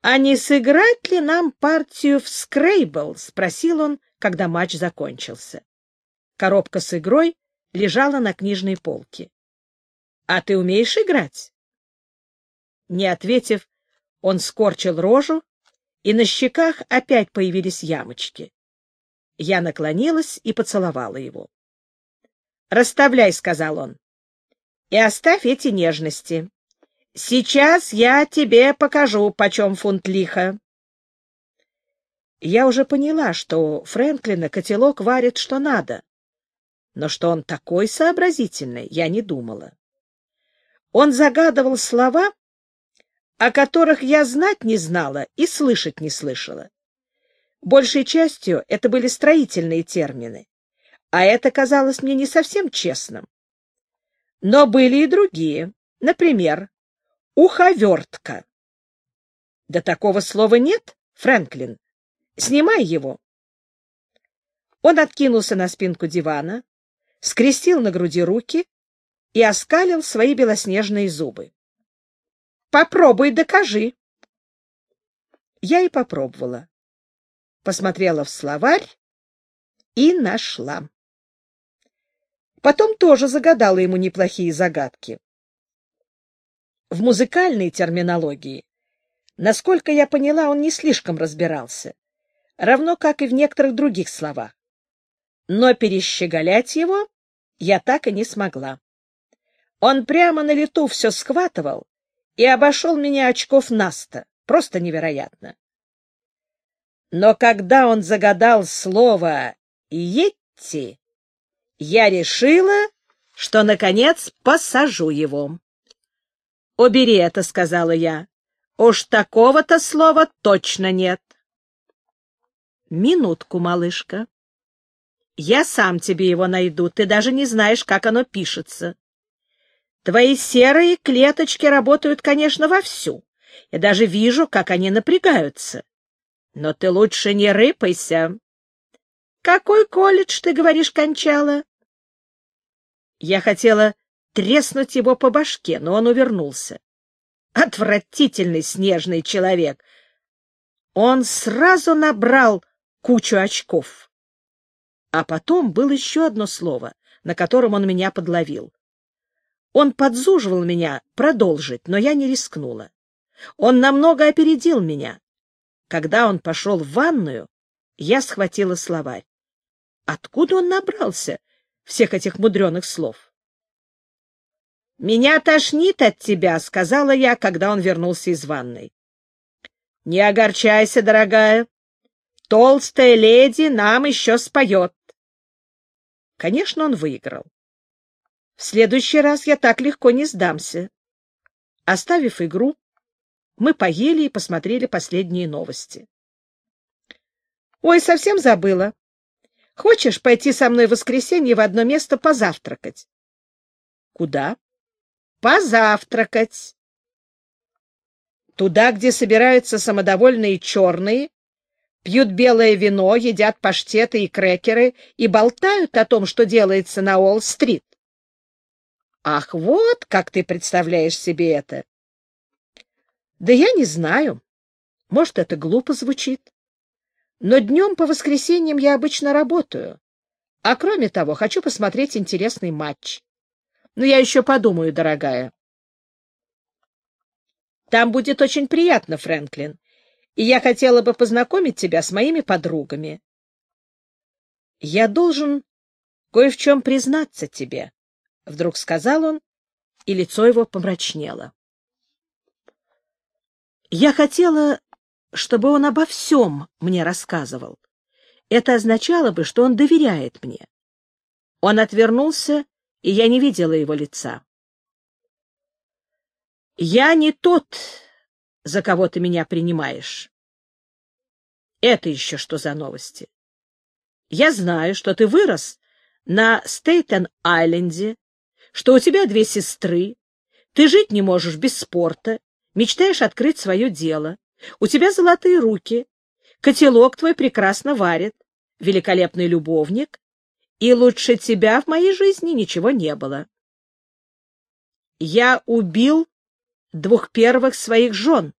«А не сыграть ли нам партию в скрейбл?» — спросил он, когда матч закончился. Коробка с игрой лежала на книжной полке. «А ты умеешь играть?» Не ответив, он скорчил рожу, и на щеках опять появились ямочки. Я наклонилась и поцеловала его. «Расставляй», — сказал он, — «и оставь эти нежности. Сейчас я тебе покажу, почем фунт лиха. Я уже поняла, что Фрэнклина котелок варит что надо, но что он такой сообразительный, я не думала. Он загадывал слова, о которых я знать не знала и слышать не слышала. Большей частью это были строительные термины, а это казалось мне не совсем честным. Но были и другие, например, Уховертка. Да такого слова нет, Фрэнклин. Снимай его. Он откинулся на спинку дивана, скрестил на груди руки и оскалил свои белоснежные зубы. Попробуй, докажи. Я и попробовала. Посмотрела в словарь и нашла. Потом тоже загадала ему неплохие загадки в музыкальной терминологии, насколько я поняла, он не слишком разбирался, равно как и в некоторых других словах. Но перещеголять его я так и не смогла. Он прямо на лету все схватывал и обошел меня очков наста. Просто невероятно. Но когда он загадал слово «Етти», я решила, что, наконец, посажу его. «Убери это», — сказала я. «Уж такого-то слова точно нет». «Минутку, малышка. Я сам тебе его найду, ты даже не знаешь, как оно пишется. Твои серые клеточки работают, конечно, вовсю. Я даже вижу, как они напрягаются. Но ты лучше не рыпайся. Какой колледж, ты говоришь, кончала? Я хотела треснуть его по башке, но он увернулся. Отвратительный снежный человек! Он сразу набрал кучу очков. А потом было еще одно слово, на котором он меня подловил. Он подзуживал меня продолжить, но я не рискнула. Он намного опередил меня. Когда он пошел в ванную, я схватила словарь. Откуда он набрался всех этих мудреных слов? — Меня тошнит от тебя, — сказала я, когда он вернулся из ванной. — Не огорчайся, дорогая. Толстая леди нам еще споет. Конечно, он выиграл. В следующий раз я так легко не сдамся. Оставив игру, мы поели и посмотрели последние новости. — Ой, совсем забыла. Хочешь пойти со мной в воскресенье в одно место позавтракать? — Куда? Позавтракать. Туда, где собираются самодовольные черные, пьют белое вино, едят паштеты и крекеры и болтают о том, что делается на Уолл-стрит. Ах, вот как ты представляешь себе это. Да я не знаю. Может, это глупо звучит. Но днем по воскресеньям я обычно работаю. А кроме того, хочу посмотреть интересный матч. Но я еще подумаю, дорогая. Там будет очень приятно, Фрэнклин, и я хотела бы познакомить тебя с моими подругами. Я должен кое в чем признаться тебе, — вдруг сказал он, и лицо его помрачнело. Я хотела, чтобы он обо всем мне рассказывал. Это означало бы, что он доверяет мне. Он отвернулся и я не видела его лица. «Я не тот, за кого ты меня принимаешь». Это еще что за новости? Я знаю, что ты вырос на Стейтен-Айленде, что у тебя две сестры, ты жить не можешь без спорта, мечтаешь открыть свое дело, у тебя золотые руки, котелок твой прекрасно варит, великолепный любовник, и лучше тебя в моей жизни ничего не было. Я убил двух первых своих жен.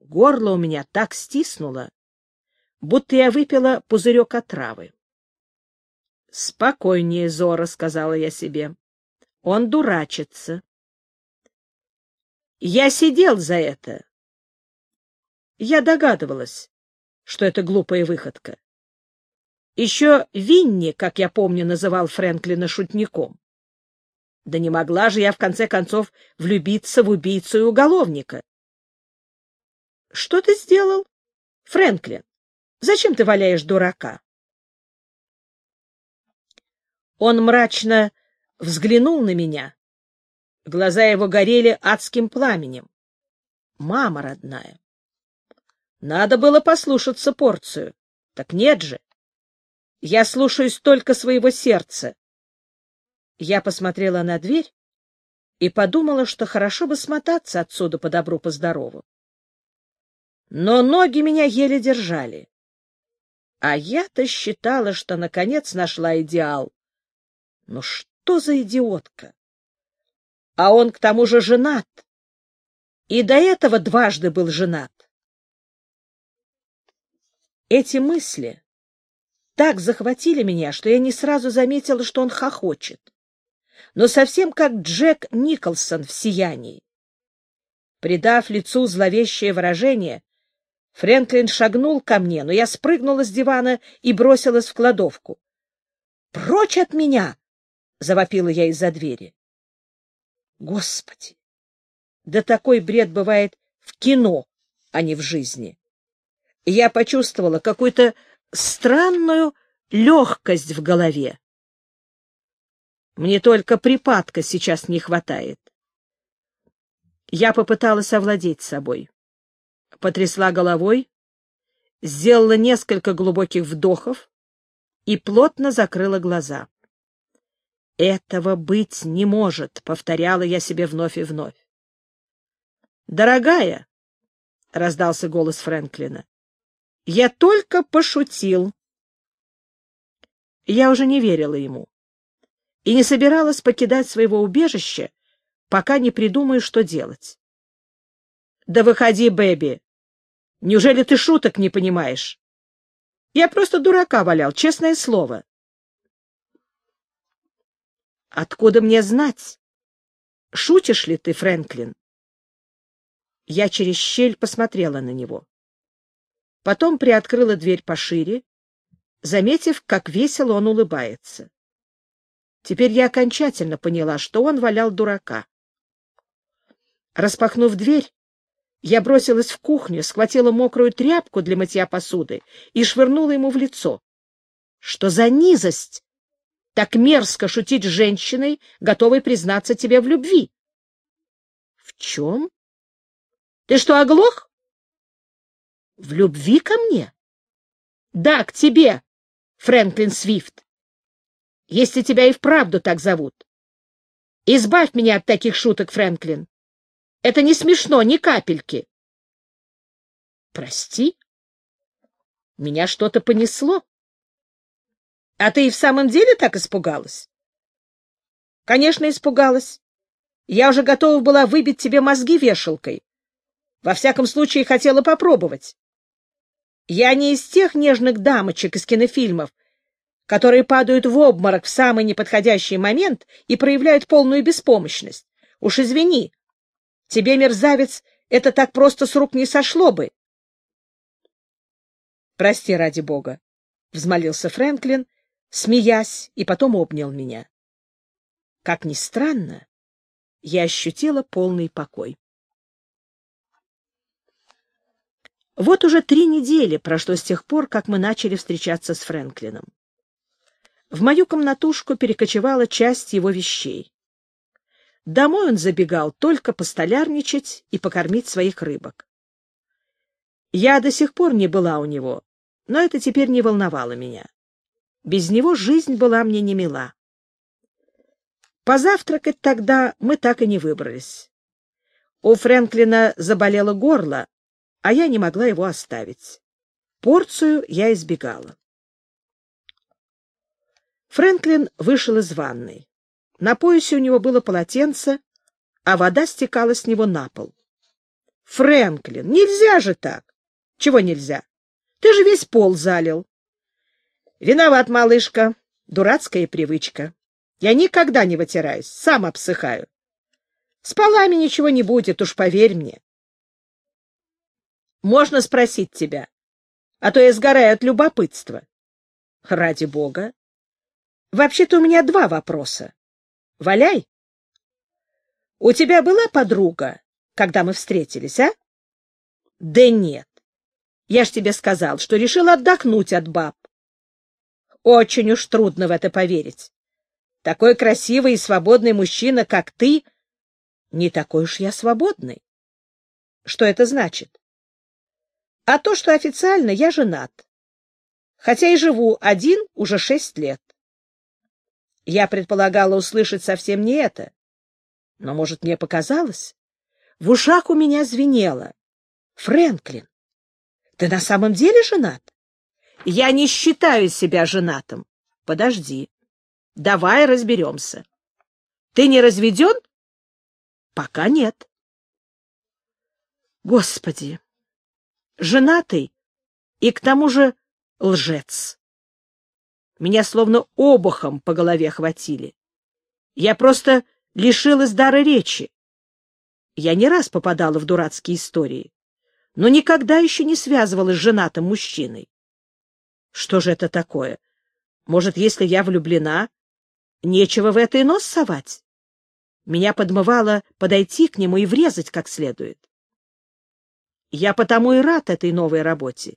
Горло у меня так стиснуло, будто я выпила пузырек отравы. — Спокойнее, Зора, — сказала я себе. — Он дурачится. Я сидел за это. Я догадывалась, что это глупая выходка. Еще Винни, как я помню, называл Фрэнклина шутником. Да не могла же я, в конце концов, влюбиться в убийцу и уголовника. — Что ты сделал, Фрэнклин? Зачем ты валяешь дурака? Он мрачно взглянул на меня. Глаза его горели адским пламенем. Мама родная. Надо было послушаться порцию. Так нет же. Я слушаюсь только своего сердца. Я посмотрела на дверь и подумала, что хорошо бы смотаться отсюда по добру, по здорову. Но ноги меня еле держали. А я-то считала, что наконец нашла идеал. Ну что за идиотка? А он к тому же женат. И до этого дважды был женат. Эти мысли так захватили меня, что я не сразу заметила, что он хохочет. Но совсем как Джек Николсон в «Сиянии». Придав лицу зловещее выражение, Фрэнклин шагнул ко мне, но я спрыгнула с дивана и бросилась в кладовку. «Прочь от меня!» — завопила я из-за двери. Господи! Да такой бред бывает в кино, а не в жизни. Я почувствовала какую-то странную легкость в голове. Мне только припадка сейчас не хватает. Я попыталась овладеть собой. Потрясла головой, сделала несколько глубоких вдохов и плотно закрыла глаза. «Этого быть не может», — повторяла я себе вновь и вновь. «Дорогая», — раздался голос Фрэнклина, — «я только пошутил». Я уже не верила ему и не собиралась покидать своего убежища, пока не придумаю, что делать. «Да выходи, Бэби! Неужели ты шуток не понимаешь? Я просто дурака валял, честное слово». Откуда мне знать? Шутишь ли ты, Фрэнклин? Я через щель посмотрела на него. Потом приоткрыла дверь пошире, заметив, как весело он улыбается. Теперь я окончательно поняла, что он валял дурака. Распахнув дверь, я бросилась в кухню, схватила мокрую тряпку для мытья посуды и швырнула ему в лицо. Что за низость! Так мерзко шутить с женщиной, готовой признаться тебе в любви. — В чем? Ты что, оглох? — В любви ко мне? — Да, к тебе, Фрэнклин Свифт. Если тебя и вправду так зовут. Избавь меня от таких шуток, Фрэнклин. Это не смешно, ни капельки. — Прости? Меня что-то понесло. А ты и в самом деле так испугалась? Конечно, испугалась. Я уже готова была выбить тебе мозги вешалкой. Во всяком случае, хотела попробовать. Я не из тех нежных дамочек из кинофильмов, которые падают в обморок в самый неподходящий момент и проявляют полную беспомощность. Уж извини, тебе, мерзавец, это так просто с рук не сошло бы. — Прости, ради бога, — взмолился Фрэнклин, смеясь, и потом обнял меня. Как ни странно, я ощутила полный покой. Вот уже три недели прошло с тех пор, как мы начали встречаться с Фрэнклином. В мою комнатушку перекочевала часть его вещей. Домой он забегал только постолярничать и покормить своих рыбок. Я до сих пор не была у него, но это теперь не волновало меня. Без него жизнь была мне не мила. Позавтракать тогда мы так и не выбрались. У Фрэнклина заболело горло, а я не могла его оставить. Порцию я избегала. Фрэнклин вышел из ванной. На поясе у него было полотенце, а вода стекала с него на пол. Фрэнклин, нельзя же так. Чего нельзя? Ты же весь пол залил. Виноват, малышка. Дурацкая привычка. Я никогда не вытираюсь, сам обсыхаю. С полами ничего не будет, уж поверь мне. Можно спросить тебя, а то я сгораю от любопытства. Ради бога. Вообще-то у меня два вопроса. Валяй. У тебя была подруга, когда мы встретились, а? Да нет. Я ж тебе сказал, что решил отдохнуть от баб. Очень уж трудно в это поверить. Такой красивый и свободный мужчина, как ты, не такой уж я свободный. Что это значит? А то, что официально я женат. Хотя и живу один уже шесть лет. Я предполагала услышать совсем не это. Но, может, мне показалось? В ушах у меня звенело. Фрэнклин, ты на самом деле женат? Я не считаю себя женатым. Подожди. Давай разберемся. Ты не разведен? Пока нет. Господи! Женатый и к тому же лжец. Меня словно обухом по голове хватили. Я просто лишилась дара речи. Я не раз попадала в дурацкие истории, но никогда еще не связывалась с женатым мужчиной. Что же это такое? Может, если я влюблена, нечего в это и нос совать? Меня подмывало подойти к нему и врезать как следует. Я потому и рад этой новой работе.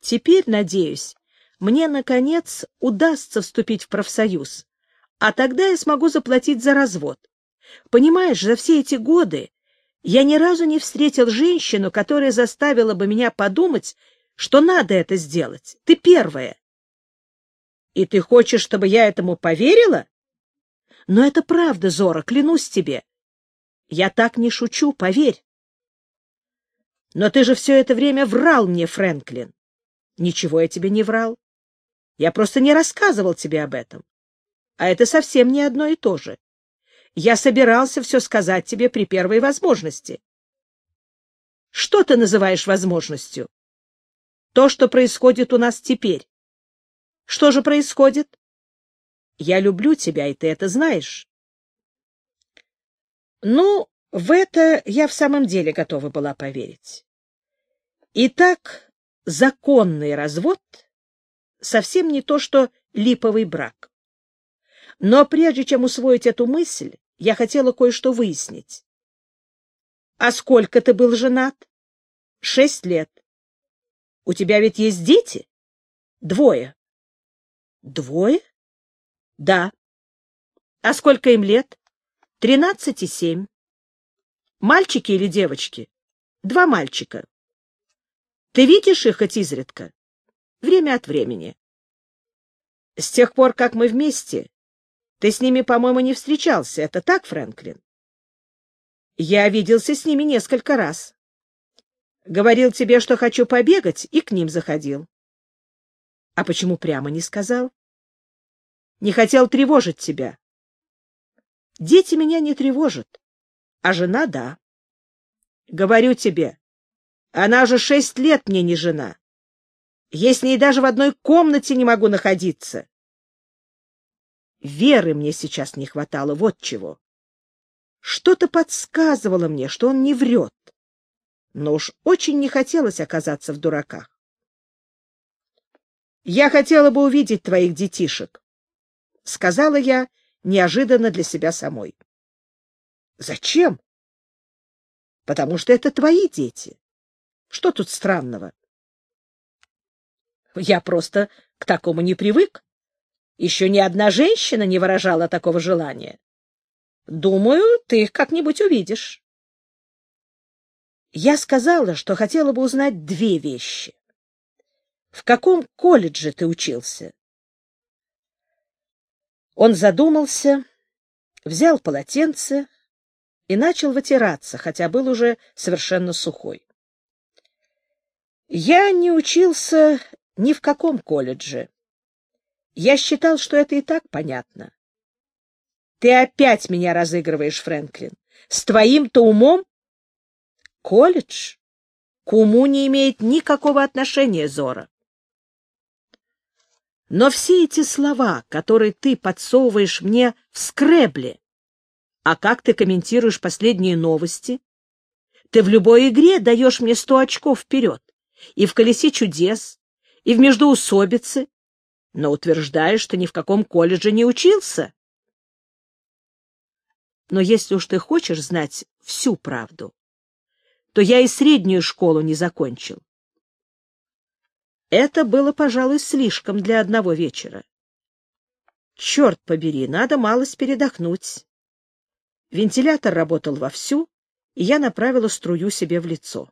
Теперь, надеюсь, мне, наконец, удастся вступить в профсоюз, а тогда я смогу заплатить за развод. Понимаешь, за все эти годы я ни разу не встретил женщину, которая заставила бы меня подумать, что надо это сделать. Ты первая. И ты хочешь, чтобы я этому поверила? Но это правда, Зора, клянусь тебе. Я так не шучу, поверь. Но ты же все это время врал мне, Фрэнклин. Ничего я тебе не врал. Я просто не рассказывал тебе об этом. А это совсем не одно и то же. Я собирался все сказать тебе при первой возможности. Что ты называешь возможностью? То, что происходит у нас теперь. Что же происходит? Я люблю тебя, и ты это знаешь. Ну, в это я в самом деле готова была поверить. Итак, законный развод совсем не то, что липовый брак. Но прежде чем усвоить эту мысль, я хотела кое-что выяснить. А сколько ты был женат? Шесть лет. У тебя ведь есть дети? Двое. Двое? Да. А сколько им лет? Тринадцать и семь. Мальчики или девочки? Два мальчика. Ты видишь их хоть изредка? Время от времени. С тех пор, как мы вместе, ты с ними, по-моему, не встречался. Это так, Фрэнклин? Я виделся с ними несколько раз. Говорил тебе, что хочу побегать, и к ним заходил. А почему прямо не сказал? Не хотел тревожить тебя. Дети меня не тревожат, а жена — да. Говорю тебе, она же шесть лет мне не жена. Я с ней даже в одной комнате не могу находиться. Веры мне сейчас не хватало, вот чего. Что-то подсказывало мне, что он не врет. Но уж очень не хотелось оказаться в дураках. Я хотела бы увидеть твоих детишек. — сказала я неожиданно для себя самой. — Зачем? — Потому что это твои дети. Что тут странного? — Я просто к такому не привык. Еще ни одна женщина не выражала такого желания. Думаю, ты их как-нибудь увидишь. Я сказала, что хотела бы узнать две вещи. В каком колледже ты учился? Он задумался, взял полотенце и начал вытираться, хотя был уже совершенно сухой. Я не учился ни в каком колледже. Я считал, что это и так понятно. Ты опять меня разыгрываешь, Фрэнклин. С твоим-то умом? Колледж к уму не имеет никакого отношения, Зора. Но все эти слова, которые ты подсовываешь мне в скребле, а как ты комментируешь последние новости? Ты в любой игре даешь мне сто очков вперед, и в «Колесе чудес», и в «Междоусобице», но утверждаешь, что ни в каком колледже не учился. Но если уж ты хочешь знать всю правду, то я и среднюю школу не закончил. Это было, пожалуй, слишком для одного вечера. Черт побери, надо малость передохнуть. Вентилятор работал вовсю, и я направила струю себе в лицо.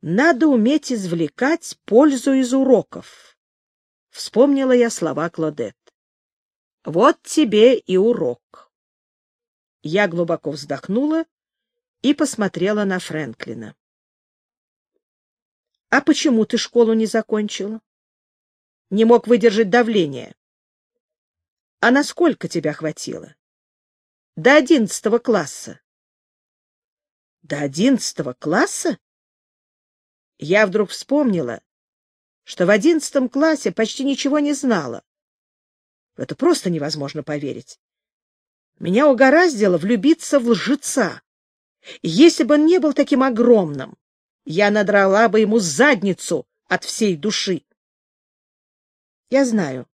Надо уметь извлекать пользу из уроков. Вспомнила я слова Клодет. Вот тебе и урок. Я глубоко вздохнула и посмотрела на Фрэнклина. — А почему ты школу не закончила? — Не мог выдержать давление. — А насколько тебя хватило? — До одиннадцатого класса. — До одиннадцатого класса? Я вдруг вспомнила, что в одиннадцатом классе почти ничего не знала. Это просто невозможно поверить. Меня угораздило влюбиться в лжеца. Если бы он не был таким огромным, я надрала бы ему задницу от всей души. Я знаю.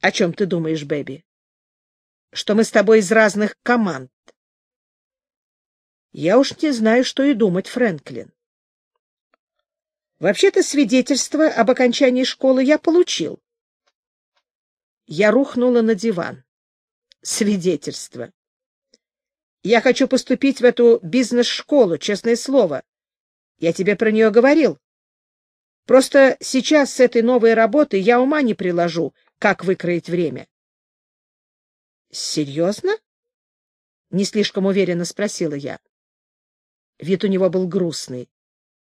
О чем ты думаешь, Бэби? Что мы с тобой из разных команд. Я уж не знаю, что и думать, Фрэнклин. Вообще-то свидетельство об окончании школы я получил. Я рухнула на диван. Свидетельство. Я хочу поступить в эту бизнес-школу, честное слово. Я тебе про нее говорил. Просто сейчас с этой новой работой я ума не приложу, как выкроить время. — Серьезно? — не слишком уверенно спросила я. Вид у него был грустный.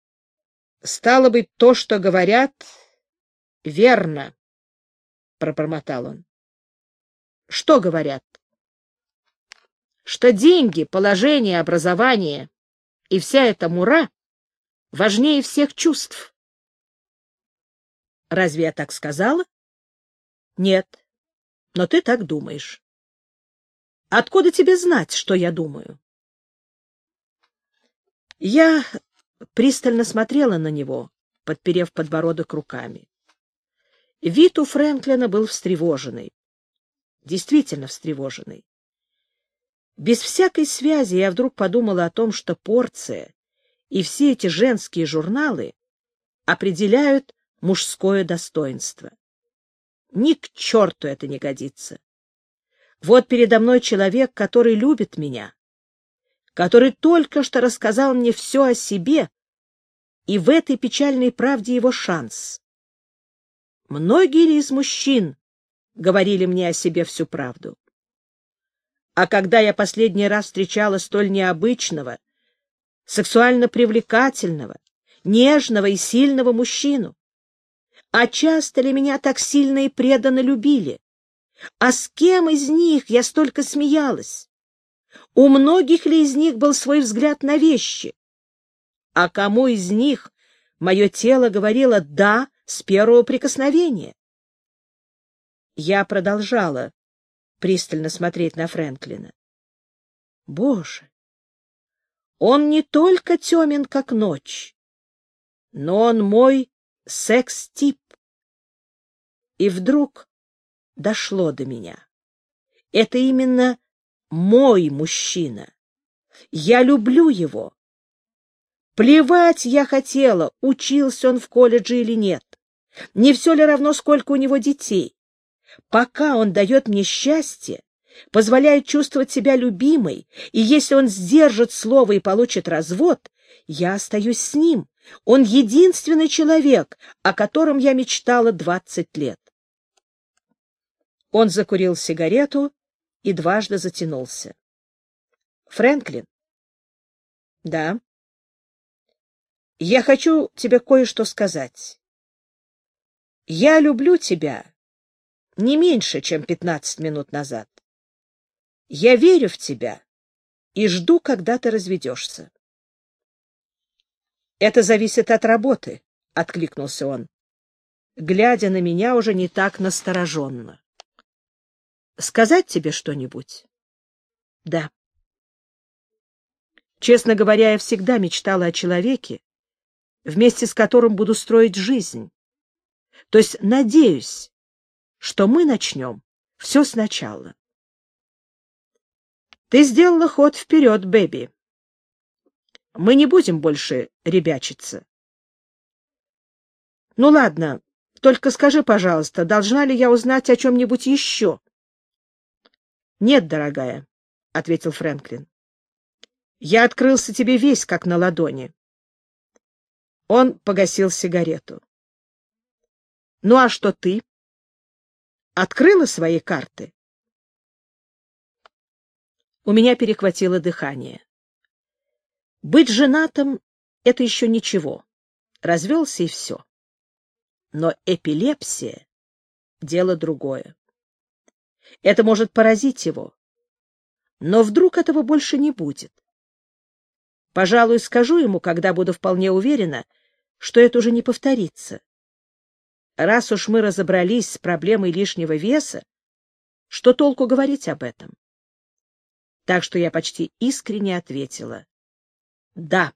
— Стало быть, то, что говорят, верно, — пробормотал он. — Что говорят? что деньги, положение, образование и вся эта мура важнее всех чувств. Разве я так сказала? Нет, но ты так думаешь. Откуда тебе знать, что я думаю? Я пристально смотрела на него, подперев подбородок руками. Вид у Фрэнклина был встревоженный. Действительно встревоженный. Без всякой связи я вдруг подумала о том, что порция и все эти женские журналы определяют мужское достоинство. Ни к черту это не годится. Вот передо мной человек, который любит меня, который только что рассказал мне все о себе, и в этой печальной правде его шанс. Многие ли из мужчин говорили мне о себе всю правду? А когда я последний раз встречала столь необычного, сексуально привлекательного, нежного и сильного мужчину? А часто ли меня так сильно и преданно любили? А с кем из них я столько смеялась? У многих ли из них был свой взгляд на вещи? А кому из них мое тело говорило «да» с первого прикосновения? Я продолжала пристально смотреть на Фрэнклина. Боже! Он не только темен, как ночь, но он мой секс-тип. И вдруг дошло до меня. Это именно мой мужчина. Я люблю его. Плевать я хотела, учился он в колледже или нет. Не все ли равно, сколько у него детей? Пока он дает мне счастье, позволяет чувствовать себя любимой, и если он сдержит слово и получит развод, я остаюсь с ним. Он единственный человек, о котором я мечтала двадцать лет. Он закурил сигарету и дважды затянулся. — Фрэнклин? — Да. — Я хочу тебе кое-что сказать. Я люблю тебя не меньше, чем пятнадцать минут назад. Я верю в тебя, и жду, когда ты разведешься. — Это зависит от работы, — откликнулся он, глядя на меня уже не так настороженно. — Сказать тебе что-нибудь? — Да. Честно говоря, я всегда мечтала о человеке, вместе с которым буду строить жизнь. То есть надеюсь, что мы начнем все сначала. Ты сделала ход вперед, Бэби. Мы не будем больше ребячиться. Ну ладно, только скажи, пожалуйста, должна ли я узнать о чем-нибудь еще? Нет, дорогая, — ответил Фрэнклин. Я открылся тебе весь, как на ладони. Он погасил сигарету. Ну а что ты? Открыла свои карты? У меня перехватило дыхание. Быть женатым — это еще ничего. Развелся и все. Но эпилепсия — дело другое. Это может поразить его. Но вдруг этого больше не будет. Пожалуй, скажу ему, когда буду вполне уверена, что это уже не повторится. Раз уж мы разобрались с проблемой лишнего веса, что толку говорить об этом? Так что я почти искренне ответила. Да.